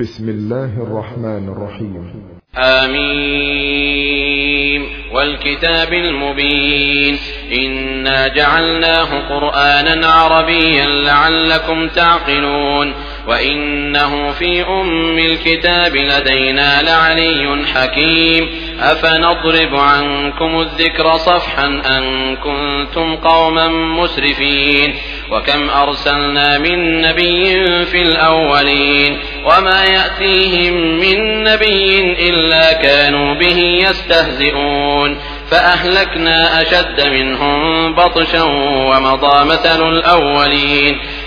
بسم الله الرحمن الرحيم آمين. والكتاب المبين. إنا جعلناه قرآنا عربيا لعلكم تعقلون. وإنه في أم الكتاب لدينا لعلي حكيم أفنضرب عنكم الذكر صفحا أن كنتم قوما مسرفين وكم أرسلنا من نبي في الأولين وما يأتيهم من نبي إلا كانوا به يستهزئون فأهلكنا أشد منهم بطشا ومضى مثل الأولين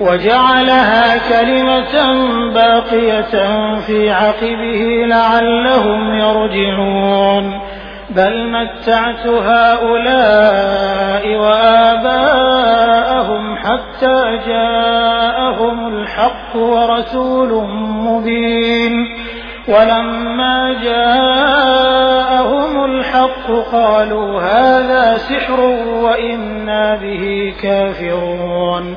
وجعلها كلمة باقية في عقبه لعلهم يرجعون. بل متعت هؤلاء وآباءهم حتى جاءهم الحق ورسول مبين. ولما جاءهم الحق قالوا هذا سحر وإنا به كافرون.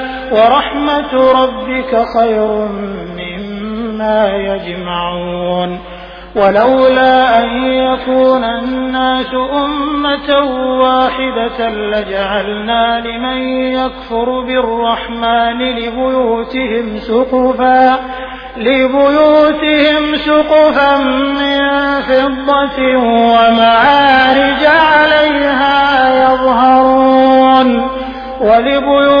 ورحمة ربك خير مما يجمعون. ولولا أن يكون الناس أمة واحدة لجعلنا لمن يكفر بالرحمن لبيوتهم سقفا لبيوتهم سقفا من فضة ومعارج عليها يظهرون. ولبيوتهم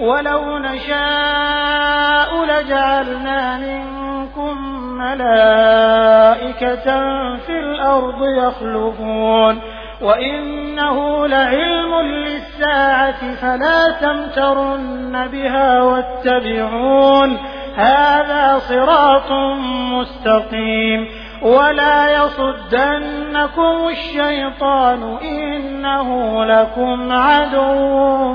ولو نشاء لجعلنا منكم ملائكة في الأرض يخلفون وإنه لعلم للساعة فلا تمترن بها واتبعون. هذا صراط مستقيم. ولا يصدنكم الشيطان إنه لكم عدو